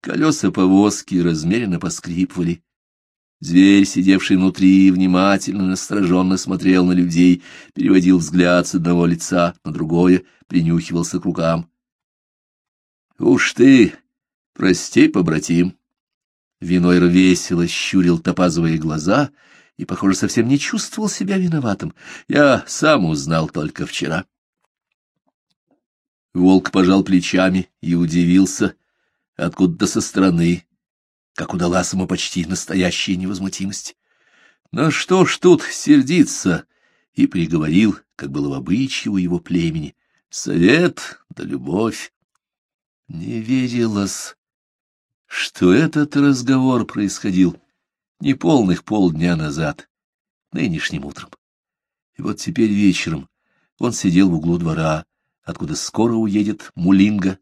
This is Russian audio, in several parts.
Колеса повозки размеренно поскрипывали. Зверь, сидевший внутри, внимательно, настороженно смотрел на людей, переводил взгляд с одного лица на другое, принюхивался к рукам. — Уж ты, прости, побратим! Винойр весело щурил топазовые глаза и, похоже, совсем не чувствовал себя виноватым. Я сам узнал только вчера. Волк пожал плечами и удивился, откуда-то со стороны, как удалась ему почти настоящая невозмутимость. Но что ж тут сердиться? И приговорил, как было в обычае у его племени, совет да любовь. Не верилось, что этот разговор происходил неполных полдня назад, нынешним утром. И вот теперь вечером он сидел в углу двора, откуда скоро уедет Мулинга,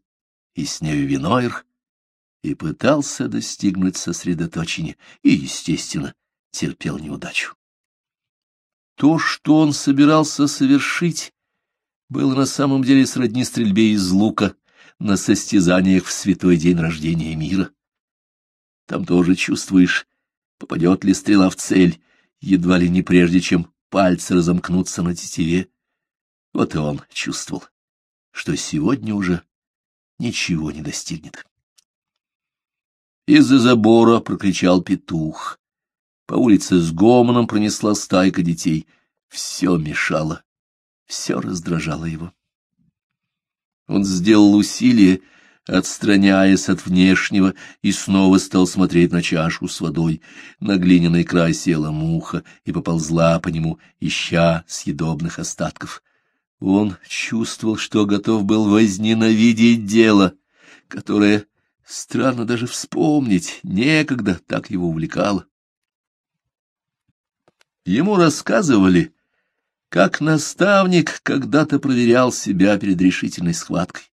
и с нею Винойр, и пытался достигнуть сосредоточения, и, естественно, терпел неудачу. То, что он собирался совершить, было на самом деле сродни стрельбе из лука на состязаниях в святой день рождения мира. Там тоже чувствуешь, попадет ли стрела в цель, едва ли не прежде, чем пальцы разомкнутся на тетиве. Вот и он чувствовал, что сегодня уже ничего не достигнет. Из-за забора прокричал петух. По улице с гомоном пронесла стайка детей. Все мешало, все раздражало его. Он сделал усилие, отстраняясь от внешнего, и снова стал смотреть на чашу с водой. На глиняный край села муха и поползла по нему, ища съедобных остатков. Он чувствовал, что готов был возненавидеть дело, которое Странно даже вспомнить, некогда так его увлекало. Ему рассказывали, как наставник когда-то проверял себя перед решительной схваткой.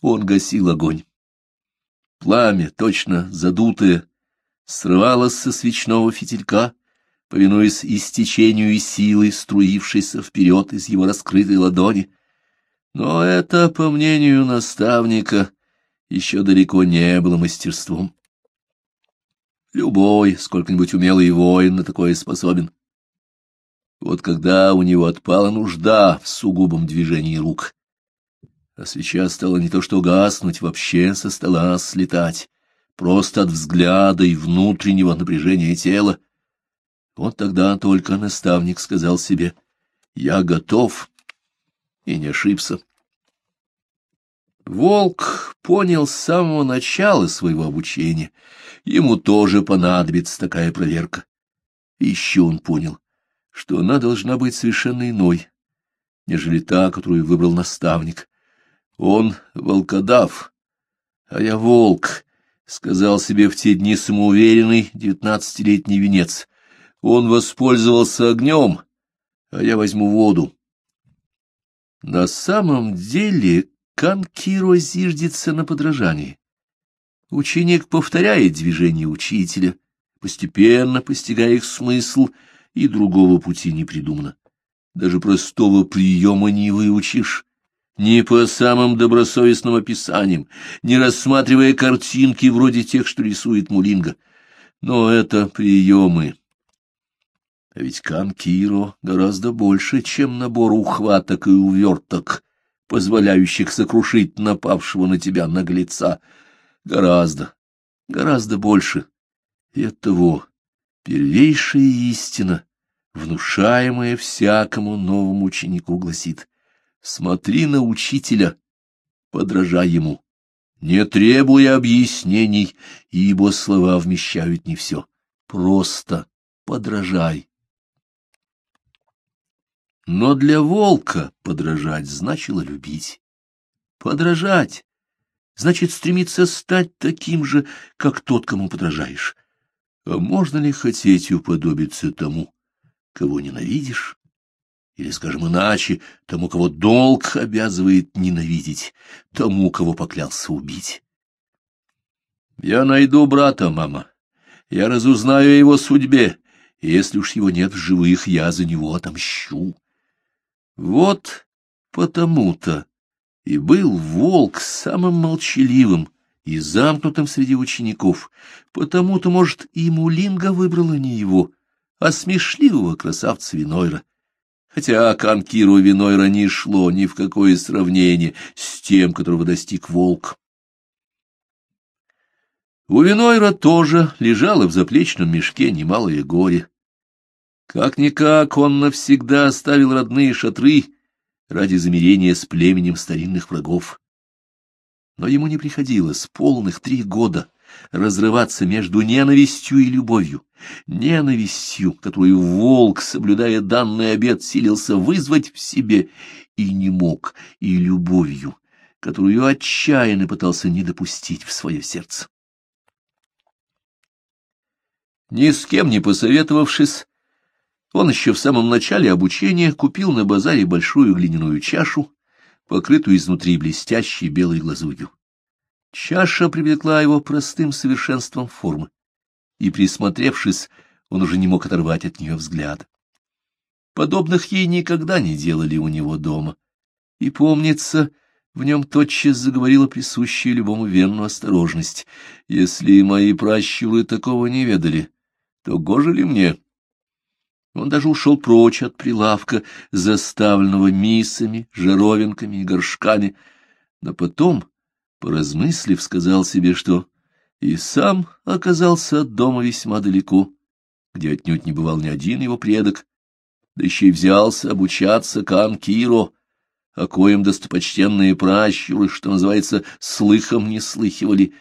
Он гасил огонь. Пламя, точно задутое, срывалось со свечного фитилька, повинуясь истечению силы, струившейся вперед из его раскрытой ладони. Но это, по мнению наставника, еще далеко не было мастерством. Любой, сколько-нибудь умелый воин на такое способен. Вот когда у него отпала нужда в сугубом движении рук, а свеча стала не то что гаснуть, вообще со стола слетать, просто от взгляда и внутреннего напряжения тела, вот тогда только наставник сказал себе «Я готов» и не ошибся. Волк понял с самого начала своего обучения. Ему тоже понадобится такая проверка. еще он понял, что она должна быть совершенно иной, нежели та, которую выбрал наставник. Он волкодав, а я волк, — сказал себе в те дни самоуверенный девятнадцатилетний венец. Он воспользовался огнем, а я возьму воду. На самом деле Канкиро зиждется на подражании. Ученик повторяет движения учителя, постепенно постигая их смысл, и другого пути не придумано. Даже простого приема не выучишь, ни по самым добросовестным описаниям, не рассматривая картинки вроде тех, что рисует Мулинга. Но это приемы. А ведь Канкиро гораздо больше, чем набор ухваток и уверток, позволяющих сокрушить напавшего на тебя наглеца, гораздо, гораздо больше. И оттого первейшая истина, внушаемая всякому новому ученику, гласит «Смотри на учителя, подражай ему, не требуя объяснений, ибо слова вмещают не все, просто подражай». Но для волка подражать значило любить. Подражать значит стремиться стать таким же, как тот, кому подражаешь. А можно ли хотеть уподобиться тому, кого ненавидишь? Или, скажем иначе, тому, кого долг обязывает ненавидеть, тому, кого поклялся убить? Я найду брата, мама. Я разузнаю о его судьбе, если уж его нет в живых, я за него отомщу. Вот потому-то и был волк самым молчаливым и замкнутым среди учеников, потому-то, может, и Мулинга выбрала не его, а смешливого красавца Винойра. Хотя Канкиру Винойра не шло ни в какое сравнение с тем, которого достиг волк. У Винойра тоже лежало в заплечном мешке немалое горе. Как-никак он навсегда оставил родные шатры ради замирения с племенем старинных врагов. Но ему не приходилось полных три года разрываться между ненавистью и любовью, ненавистью, которую волк, соблюдая данный обет, силился вызвать в себе и не мог, и любовью, которую отчаянно пытался не допустить в свое сердце. Ни с кем не посоветовавшись, он еще в самом начале обучения купил на базаре большую глиняную чашу, покрытую изнутри блестящей белой глазурью. Чаша привлекла его простым совершенством формы, и, присмотревшись, он уже не мог оторвать от нее взгляд. Подобных ей никогда не делали у него дома, и, помнится, в нем тотчас заговорила присущая любому вену осторожность. Если мои пращуры такого не ведали, то гоже ли мне? Он даже ушел прочь от прилавка, заставленного мисами, жаровинками и горшками, но потом, поразмыслив, сказал себе, что и сам оказался от дома весьма далеко, где отнюдь не бывал ни один его предок, да еще и взялся обучаться Кан Киро, о коем достопочтенные пращуры, что называется, слыхом не слыхивали,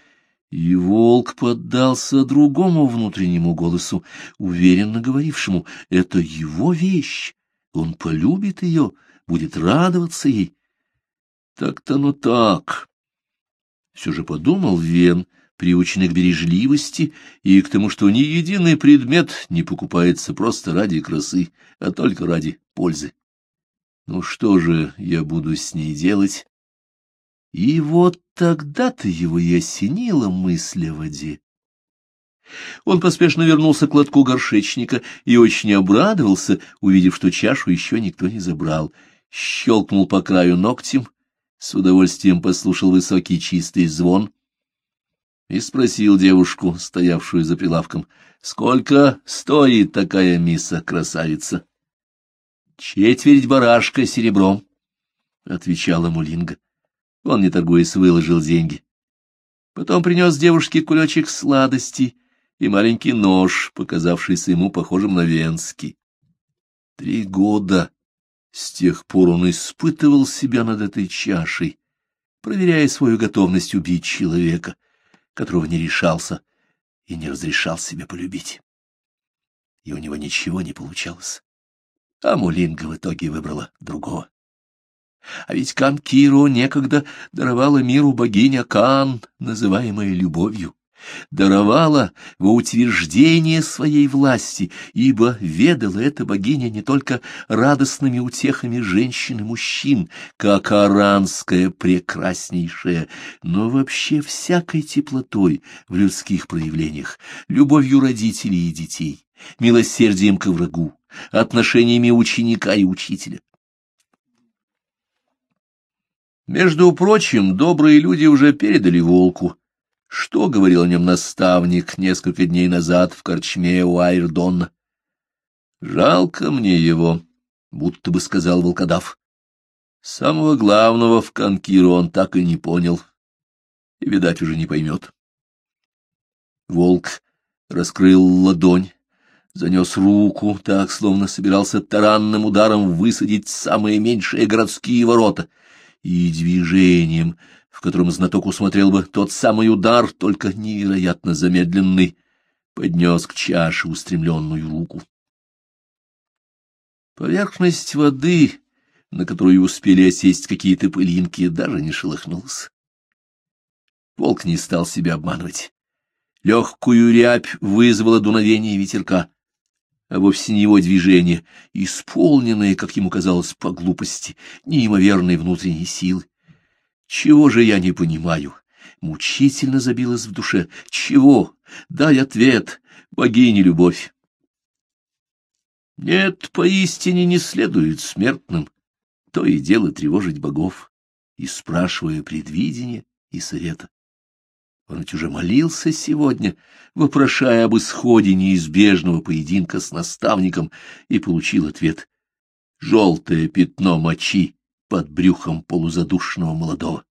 и волк поддался другому внутреннему голосу, уверенно говорившему, это его вещь, он полюбит ее, будет радоваться ей. Так-то ну так. Все же подумал Вен, приученный к бережливости и к тому, что ни единый предмет не покупается просто ради красы, а только ради пользы. Ну что же я буду с ней делать? И вот тогда-то его и осенила мысль о воде. Он поспешно вернулся к лотку горшечника и очень обрадовался, увидев, что чашу еще никто не забрал. Щелкнул по краю ногтем, с удовольствием послушал высокий чистый звон и спросил девушку, стоявшую за прилавком, сколько стоит такая миса, красавица? — Четверть барашка серебром, — отвечала Мулинга. Он, не торгуясь, выложил деньги. Потом принес девушке кулечек сладостей и маленький нож, показавшийся ему похожим на венский. Три года с тех пор он испытывал себя над этой чашей, проверяя свою готовность убить человека, которого не решался и не разрешал себе полюбить. И у него ничего не получалось. А Мулинга в итоге выбрала другого. А ведь Кан Киро некогда даровала миру богиня Кан, называемая любовью, даровала во утверждение своей власти, ибо ведала эта богиня не только радостными утехами женщин и мужчин, как аранская прекраснейшая, но вообще всякой теплотой в людских проявлениях, любовью родителей и детей, милосердием к врагу, отношениями ученика и учителя. Между прочим, добрые люди уже передали волку, что говорил о нем наставник несколько дней назад в корчме у Айрдонна. «Жалко мне его», — будто бы сказал волкодав. Самого главного в Канкиру он так и не понял, и, видать, уже не поймет. Волк раскрыл ладонь, занес руку, так, словно собирался таранным ударом высадить самые меньшие городские ворота — и движением, в котором знаток усмотрел бы тот самый удар, только невероятно замедленный, поднес к чаше устремленную руку. Поверхность воды, на которую успели осесть какие-то пылинки, даже не шелохнулась. Волк не стал себя обманывать. Легкую рябь вызвала дуновение ветерка а вовсе не его движение, исполненное, как ему казалось, по глупости, неимоверной внутренней силы. Чего же я не понимаю? Мучительно забилось в душе. Чего? Дай ответ, богиня любовь. Нет, поистине не следует смертным то и дело тревожить богов, и спрашивая предвидения и совета. Он ведь уже молился сегодня, вопрошая об исходе неизбежного поединка с наставником, и получил ответ — желтое пятно мочи под брюхом полузадушенного молодого.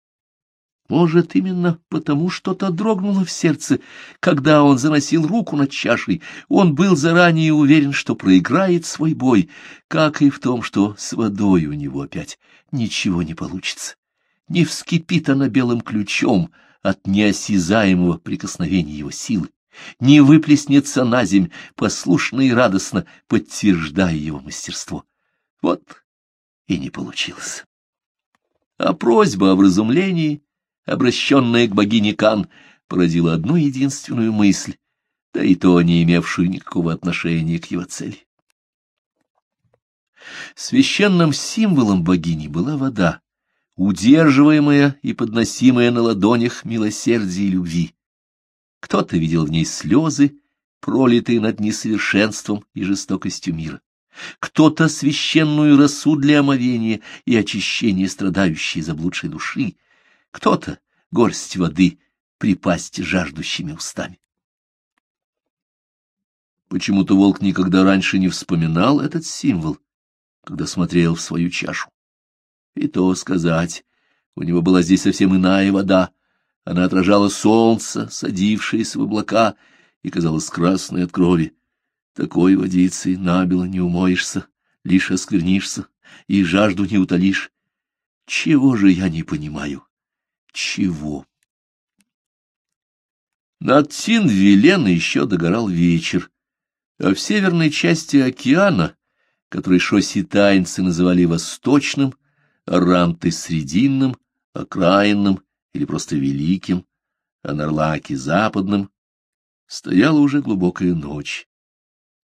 Может, именно потому что-то дрогнуло в сердце, когда он заносил руку над чашей. Он был заранее уверен, что проиграет свой бой, как и в том, что с водой у него опять ничего не получится. Не вскипит она белым ключом от неосязаемого прикосновения его силы, не выплеснется на земь, послушно и радостно подтверждая его мастерство. Вот и не получилось. А просьба о вразумлении обращенная к богине Кан, породила одну единственную мысль, да и то не имевшую никакого отношения к его цели. Священным символом богини была вода, удерживаемая и подносимая на ладонях милосердия и любви. Кто-то видел в ней слезы, пролитые над несовершенством и жестокостью мира. Кто-то священную росу для омовения и очищения страдающей заблудшей души, кто-то горсть воды припасть жаждущими устами. Почему-то волк никогда раньше не вспоминал этот символ, когда смотрел в свою чашу. И то сказать, у него была здесь совсем иная вода, она отражала солнце, садившееся в облака, и казалась красной от крови. Такой водицей набело не умоешься, лишь осквернишься, и жажду не утолишь. Чего же я не понимаю? чего. Над Тин-Вилена еще догорал вечер, а в северной части океана, который шоситайнцы называли восточным, Ранты — срединным, окраинным или просто великим, а Нарлаки — западным, стояла уже глубокая ночь.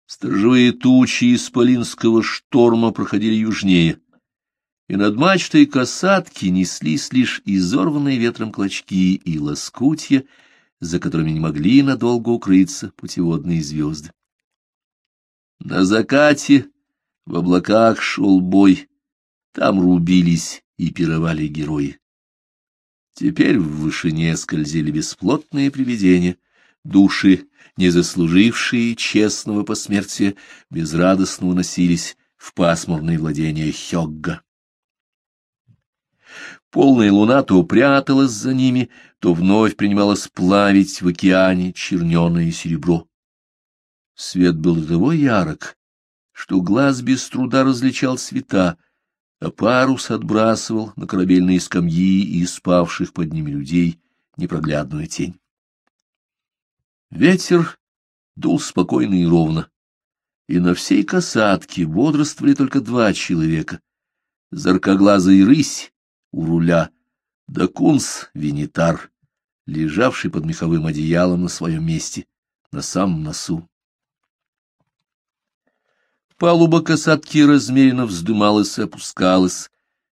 Сторожевые тучи исполинского шторма проходили южнее, и над мачтой касатки неслись лишь изорванные ветром клочки и лоскутья, за которыми не могли надолго укрыться путеводные звезды. На закате в облаках шел бой, там рубились и пировали герои. Теперь в вышине скользили бесплотные привидения, души, не заслужившие честного посмертия, безрадостно уносились в пасмурные владения Хёгга. Полная луна то пряталась за ними, то вновь принималась плавить в океане черненое серебро. Свет был до того ярок, что глаз без труда различал цвета, а парус отбрасывал на корабельные скамьи и спавших под ними людей непроглядную тень. Ветер дул спокойно и ровно, и на всей касатке бодрствовали только два человека — заркоглазый рысь у руля, да кунс винитар, лежавший под меховым одеялом на своем месте, на самом носу. Палуба касатки размеренно вздымалась и опускалась,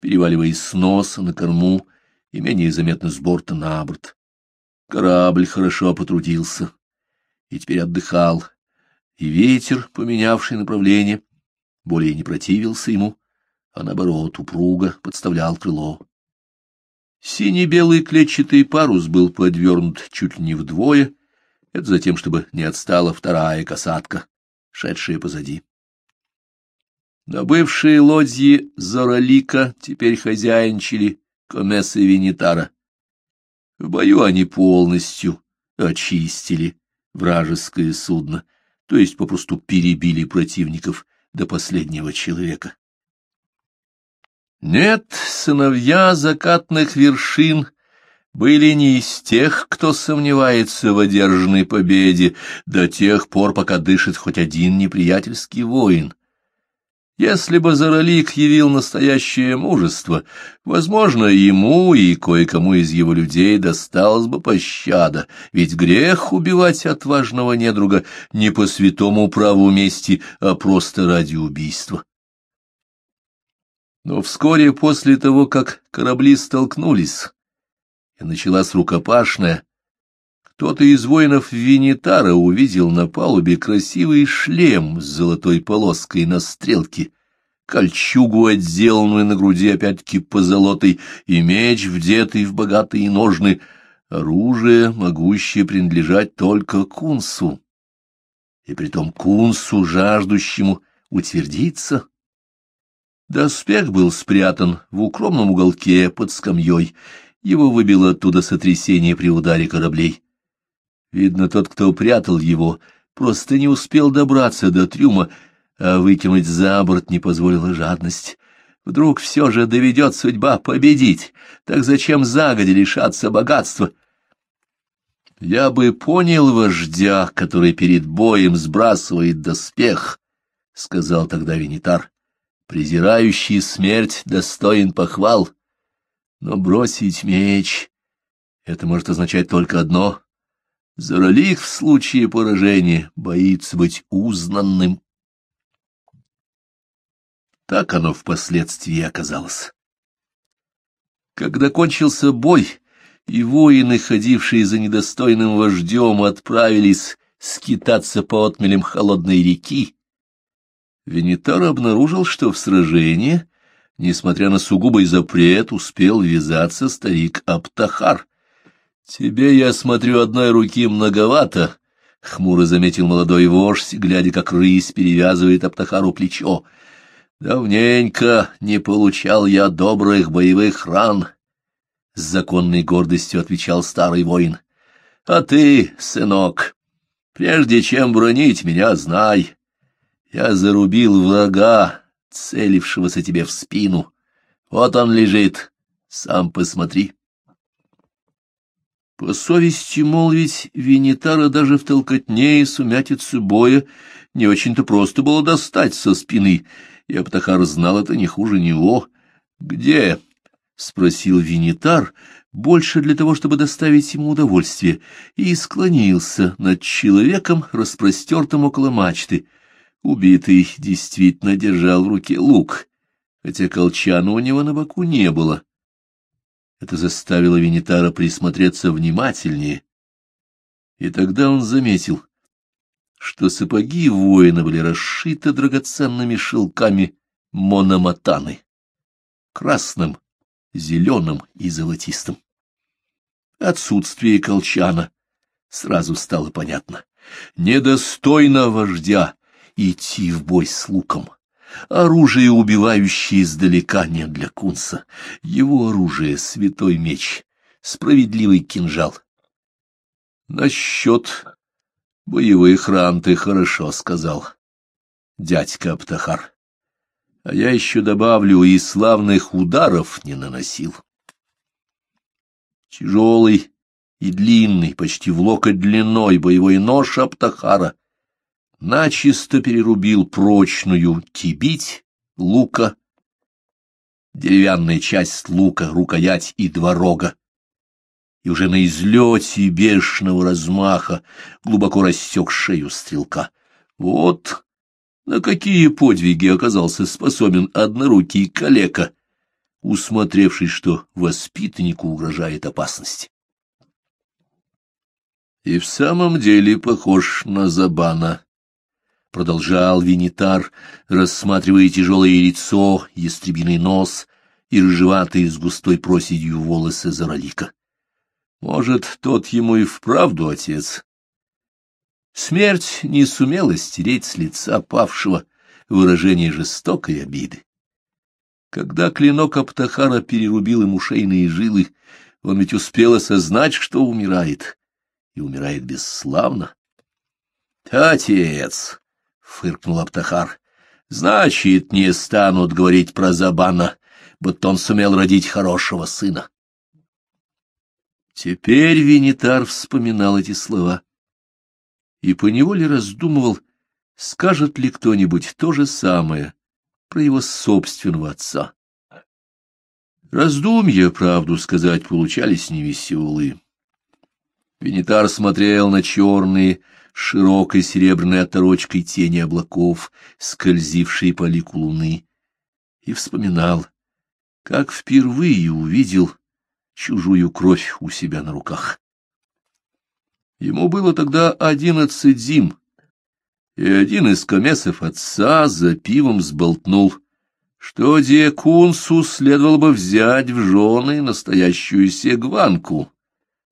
переваливаясь с носа на корму и менее заметно с борта на борт. Корабль хорошо потрудился и теперь отдыхал, и ветер, поменявший направление, более не противился ему, а наоборот упруго подставлял крыло. Синий-белый клетчатый парус был подвернут чуть ли не вдвое, это затем, чтобы не отстала вторая касатка, шедшая позади. На бывшие лодьи Зоролика теперь хозяинчили Комеса и Венитара. В бою они полностью очистили вражеское судно, то есть попросту перебили противников до последнего человека. Нет, сыновья закатных вершин были не из тех, кто сомневается в одержанной победе до тех пор, пока дышит хоть один неприятельский воин. Если бы Заролик явил настоящее мужество, возможно, ему и кое-кому из его людей досталась бы пощада, ведь грех убивать отважного недруга не по святому праву мести, а просто ради убийства. Но вскоре после того, как корабли столкнулись, и началась рукопашная, кто-то из воинов Винитара увидел на палубе красивый шлем с золотой полоской на стрелке, кольчугу, отделанную на груди опять-таки позолотой, и меч, вдетый в богатые ножны, оружие, могущее принадлежать только кунсу, и притом кунсу, жаждущему утвердиться. Доспех был спрятан в укромном уголке под скамьей, его выбило оттуда сотрясение при ударе кораблей. Видно, тот, кто прятал его, просто не успел добраться до трюма, а выкинуть за борт не позволила жадность. Вдруг все же доведет судьба победить, так зачем загоди лишаться богатства? Я бы понял вождя, который перед боем сбрасывает доспех, — сказал тогда Венитар. Презирающий смерть достоин похвал, но бросить меч — это может означать только одно. Заролих в случае поражения боится быть узнанным. Так оно впоследствии оказалось. Когда кончился бой, и воины, ходившие за недостойным вождем, отправились скитаться по отмелям холодной реки, Венитар обнаружил, что в сражении, несмотря на сугубый запрет, успел ввязаться старик Аптахар. — Тебе, я смотрю, одной руки многовато, — хмуро заметил молодой вождь, глядя, как рысь перевязывает Аптахару плечо. Давненько не получал я добрых боевых ран, — с законной гордостью отвечал старый воин. — А ты, сынок, прежде чем бронить меня, знай, я зарубил врага, целившегося тебе в спину. Вот он лежит, сам посмотри. По совести молвить, Венитара даже в толкотне и сумятице боя не очень-то просто было достать со спины — и Аптахар знал это не хуже него. «Где?» — спросил Винитар, больше для того, чтобы доставить ему удовольствие, и склонился над человеком, распростертым около мачты. Убитый действительно держал в руке лук, хотя колчана у него на боку не было. Это заставило Винитара присмотреться внимательнее, и тогда он заметил, что сапоги воина были расшиты драгоценными шелками мономатаны, красным, зеленым и золотистым. Отсутствие колчана сразу стало понятно. Недостойно вождя идти в бой с луком. Оружие, убивающее издалека, не для кунса. Его оружие — святой меч, справедливый кинжал. Насчет Боевых ран ты хорошо сказал, дядька Аптахар. А я еще добавлю, и славных ударов не наносил. Тяжелый и длинный, почти в локоть длиной, боевой нож Аптахара начисто перерубил прочную тибить лука, деревянная часть лука, рукоять и два рога и уже на излете бешеного размаха глубоко рассек шею стрелка. Вот на какие подвиги оказался способен однорукий калека, усмотревший, что воспитаннику угрожает опасность. И в самом деле похож на Забана, — продолжал Винитар, рассматривая тяжелое лицо, ястребиный нос и рыжеватые с густой проседью волосы Заролика. Может, тот ему и вправду отец. Смерть не сумела стереть с лица павшего выражение жестокой обиды. Когда клинок Аптахара перерубил ему шейные жилы, он ведь успел осознать, что умирает, и умирает бесславно. — Отец! — фыркнул Аптахар. — Значит, не станут говорить про Забана, будто он сумел родить хорошего сына. Теперь Винитар вспоминал эти слова и поневоле раздумывал, скажет ли кто-нибудь то же самое про его собственного отца. Раздумья, правду сказать, получались невеселые. Винитар смотрел на черные, широкой серебряной оторочкой тени облаков, скользившие по лику луны, и вспоминал, как впервые увидел чужую кровь у себя на руках. Ему было тогда одиннадцать зим, и один из комесов отца за пивом сболтнул, что Диакунсу следовало бы взять в жены настоящую сегванку,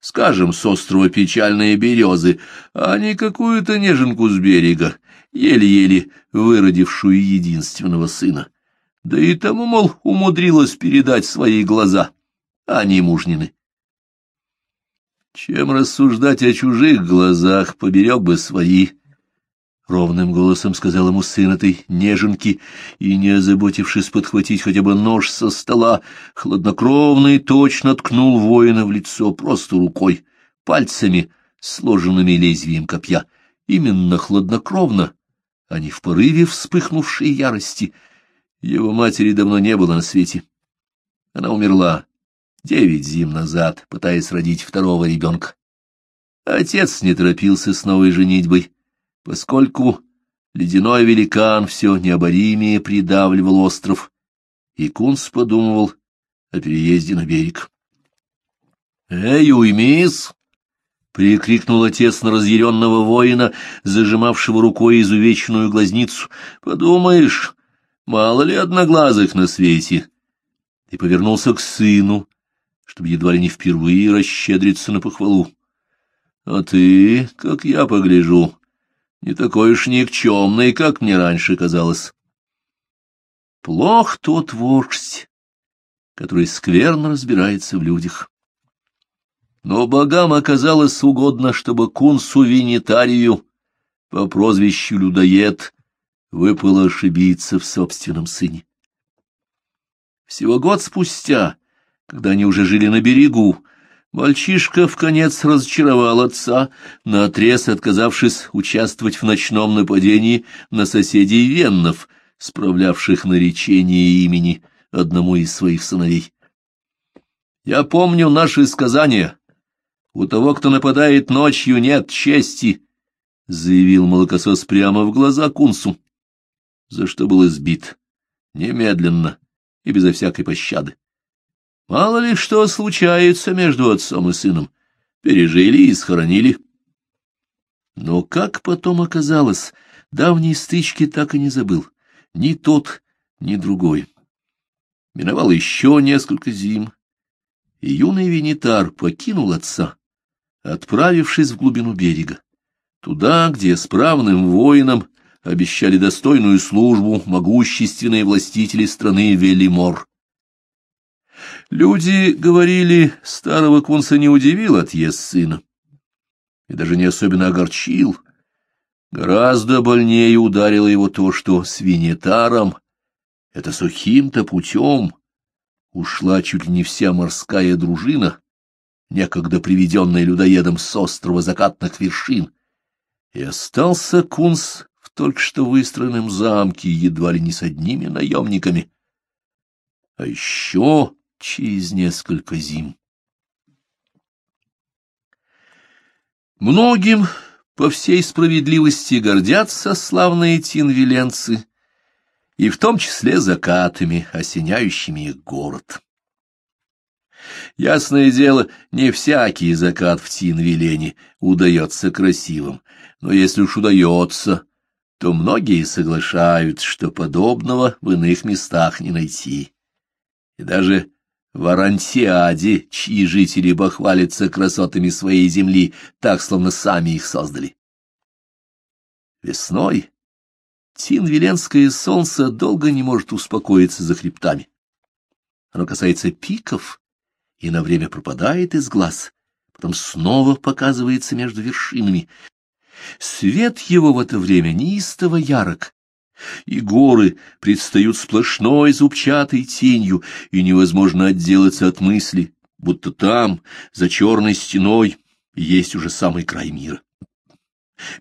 скажем, с острова печальные березы, а не какую-то неженку с берега, еле-еле выродившую единственного сына. Да и тому, мол, умудрилась передать свои глаза, а не мужнины. Чем рассуждать о чужих глазах, поберег бы свои, — ровным голосом сказал ему сын этой неженки, и, не озаботившись подхватить хотя бы нож со стола, хладнокровно точно ткнул воина в лицо просто рукой, пальцами, сложенными лезвием копья. Именно хладнокровно, а не в порыве вспыхнувшей ярости. Его матери давно не было на свете. Она умерла девять зим назад, пытаясь родить второго ребенка. Отец не торопился с новой женитьбой поскольку ледяной великан все необоримее придавливал остров, и Кунс подумывал о переезде на берег. — Эй, уймись! — прикрикнул отец на разъяренного воина, зажимавшего рукой изувеченную глазницу. — Подумаешь, мало ли одноглазых на свете! И повернулся к сыну, чтобы едва ли не впервые расщедриться на похвалу. — А ты, как я погляжу, не такой уж никчемный, как мне раньше казалось. Плох тот вождь, который скверно разбирается в людях. Но богам оказалось угодно, чтобы кунсу Винитарию по прозвищу Людоед выпало ошибиться в собственном сыне. Всего год спустя, когда они уже жили на берегу, Мальчишка в конец разочаровал отца, наотрез отказавшись участвовать в ночном нападении на соседей Веннов, справлявших наречение имени одному из своих сыновей. «Я помню наши сказания. У того, кто нападает ночью, нет чести», — заявил молокосос прямо в глаза Кунсу, за что был избит немедленно и безо всякой пощады. Мало ли что случается между отцом и сыном. Пережили и схоронили. Но как потом оказалось, давние стычки так и не забыл. Ни тот, ни другой. Миновало еще несколько зим, и юный Венитар покинул отца, отправившись в глубину берега, туда, где справным воинам обещали достойную службу могущественные властители страны Велимор. Люди говорили, старого кунса не удивил отъезд сына, и даже не особенно огорчил. Гораздо больнее ударило его то, что с Винетаром, это сухим-то путем, ушла чуть ли не вся морская дружина, некогда приведенная людоедом с острова закатных вершин, и остался кунс в только что выстроенном замке едва ли не с одними наемниками. А еще через несколько зим. Многим по всей справедливости гордятся славные тинвиленцы, и в том числе закатами, осеняющими их город. Ясное дело, не всякий закат в Тинвилене удается красивым, но если уж удается, то многие соглашаются, что подобного в иных местах не найти. И даже в Арантиаде, чьи жители бахвалятся красотами своей земли, так, словно сами их создали. Весной Тинвиленское солнце долго не может успокоиться за хребтами. Оно касается пиков и на время пропадает из глаз, потом снова показывается между вершинами. Свет его в это время неистово ярок, и горы предстают сплошной зубчатой тенью, и невозможно отделаться от мысли, будто там, за черной стеной, есть уже самый край мира.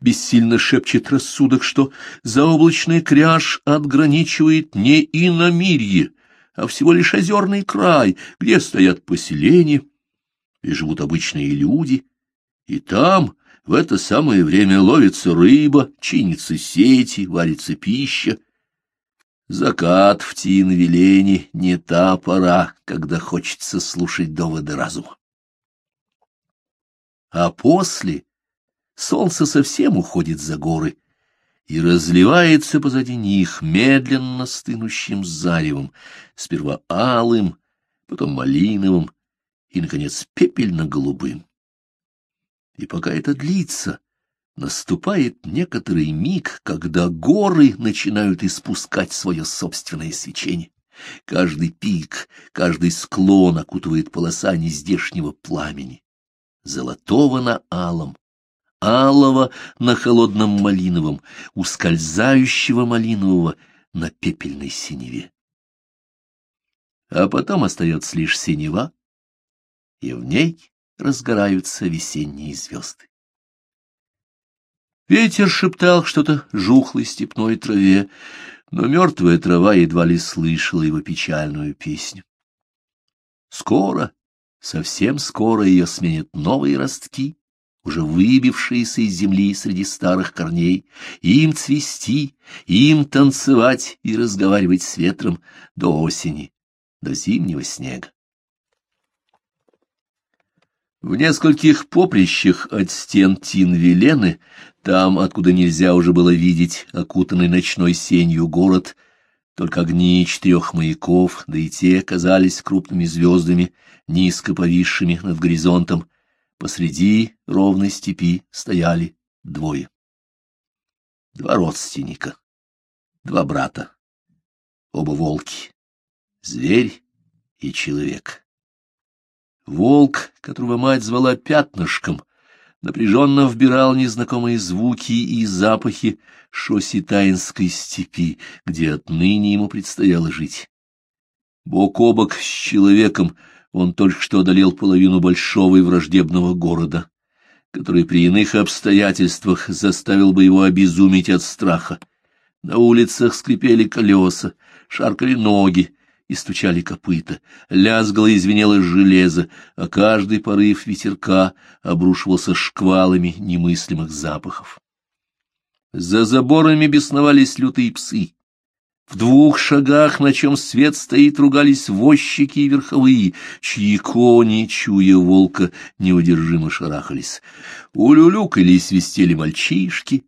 Бессильно шепчет рассудок, что заоблачный кряж отграничивает не иномирье, а всего лишь озерный край, где стоят поселения и живут обычные люди, и там в это самое время ловится рыба, чинится сети, варится пища. Закат в Тинвилене не та пора, когда хочется слушать доводы разума. А после солнце совсем уходит за горы и разливается позади них медленно стынущим заревом, сперва алым, потом малиновым и, наконец, пепельно-голубым. И пока это длится, наступает некоторый миг, когда горы начинают испускать свое собственное свечение. Каждый пик, каждый склон окутывает полоса нездешнего пламени, золотого на алом, алого на холодном малиновом, ускользающего малинового на пепельной синеве. А потом остается лишь синева, и в ней разгораются весенние звезды. Ветер шептал что-то жухлой степной траве, но мертвая трава едва ли слышала его печальную песню. Скоро, совсем скоро ее сменят новые ростки, уже выбившиеся из земли среди старых корней, им цвести, им танцевать и разговаривать с ветром до осени, до зимнего снега. В нескольких поприщах от стен Тин-Велены, там, откуда нельзя уже было видеть окутанный ночной сенью город, только огни четырех маяков, да и те казались крупными звездами, низко повисшими над горизонтом, посреди ровной степи стояли двое. Два родственника, два брата, оба волки, зверь и человек. Волк, которого мать звала пятнышком, напряженно вбирал незнакомые звуки и запахи шоситаинской степи, где отныне ему предстояло жить. Бок о бок с человеком он только что одолел половину большого и враждебного города, который при иных обстоятельствах заставил бы его обезуметь от страха. На улицах скрипели колеса, шаркали ноги, и стучали копыта, лязгало и звенело железо, а каждый порыв ветерка обрушивался шквалами немыслимых запахов. За заборами бесновались лютые псы. В двух шагах, на чем свет стоит, ругались возчики и верховые, чьи кони, чуя волка, неудержимо шарахались. Улюлюкали и свистели мальчишки,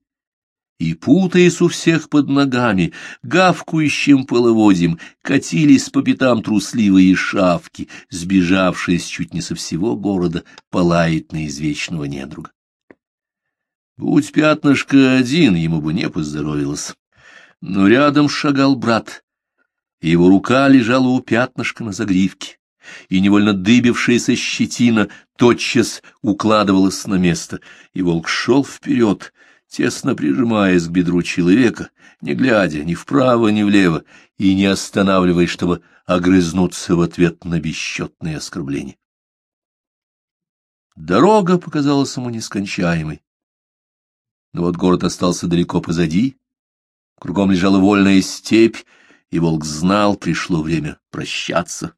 и, путаясь у всех под ногами, гавкующим половодьем, катились по пятам трусливые шавки, сбежавшие чуть не со всего города, полаять на извечного недруга. Будь пятнышко один, ему бы не поздоровилось. Но рядом шагал брат, его рука лежала у пятнышка на загривке, и невольно дыбившаяся щетина тотчас укладывалась на место, и волк шел вперед, тесно прижимаясь к бедру человека, не глядя ни вправо, ни влево, и не останавливаясь, чтобы огрызнуться в ответ на бесчетные оскорбления. Дорога показалась ему нескончаемой. Но вот город остался далеко позади, кругом лежала вольная степь, и волк знал, пришло время прощаться.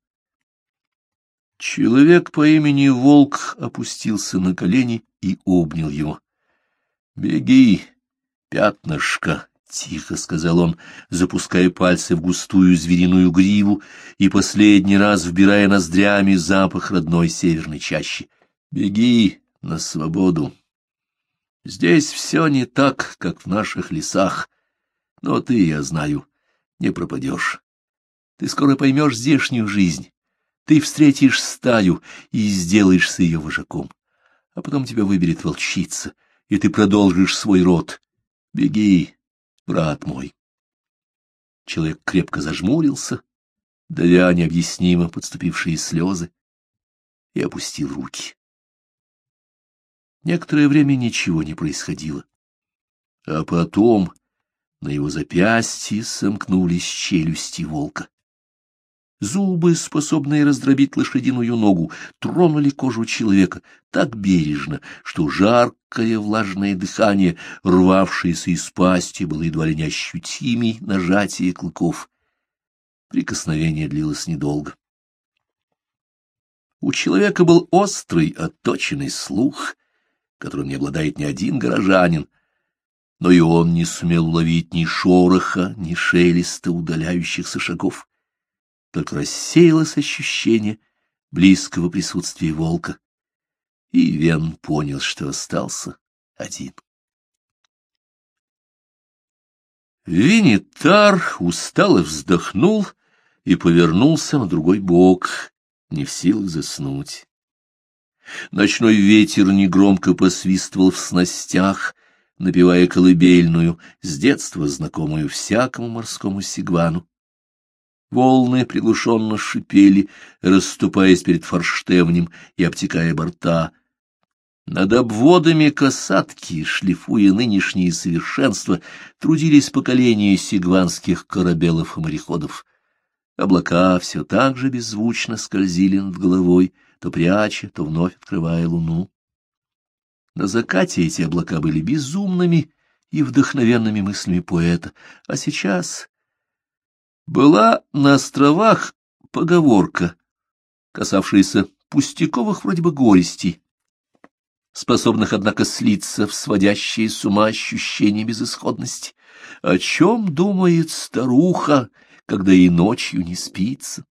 Человек по имени Волк опустился на колени и обнял его. «Беги, пятнышко!» — тихо сказал он, запуская пальцы в густую звериную гриву и последний раз вбирая ноздрями запах родной северной чащи. «Беги на свободу! Здесь все не так, как в наших лесах, но ты, я знаю, не пропадешь. Ты скоро поймешь здешнюю жизнь, ты встретишь стаю и сделаешься ее вожаком, а потом тебя выберет волчица» и ты продолжишь свой род. Беги, брат мой. Человек крепко зажмурился, давя необъяснимо подступившие слезы, и опустил руки. Некоторое время ничего не происходило. А потом на его запястье сомкнулись челюсти волка. Зубы, способные раздробить лошадиную ногу, тронули кожу человека так бережно, что жаркое влажное дыхание, рвавшееся из пасти, было едва ли не ощутимей нажатие клыков. Прикосновение длилось недолго. У человека был острый, отточенный слух, которым не обладает ни один горожанин, но и он не сумел уловить ни шороха, ни шелеста удаляющихся шагов только рассеялось ощущение близкого присутствия волка, и Вен понял, что остался один. Винитар устало вздохнул и повернулся на другой бок, не в силах заснуть. Ночной ветер негромко посвистывал в снастях, напевая колыбельную, с детства знакомую всякому морскому сигвану. Волны приглушенно шипели, расступаясь перед форштевнем и обтекая борта. Над обводами касатки, шлифуя нынешние совершенства, трудились поколения сигванских корабелов и мореходов. Облака все так же беззвучно скользили над головой, то пряча, то вновь открывая луну. На закате эти облака были безумными и вдохновенными мыслями поэта, а сейчас была на островах поговорка, касавшаяся пустяковых вроде бы горестей, способных, однако, слиться в сводящие с ума ощущение безысходности. О чем думает старуха, когда и ночью не спится?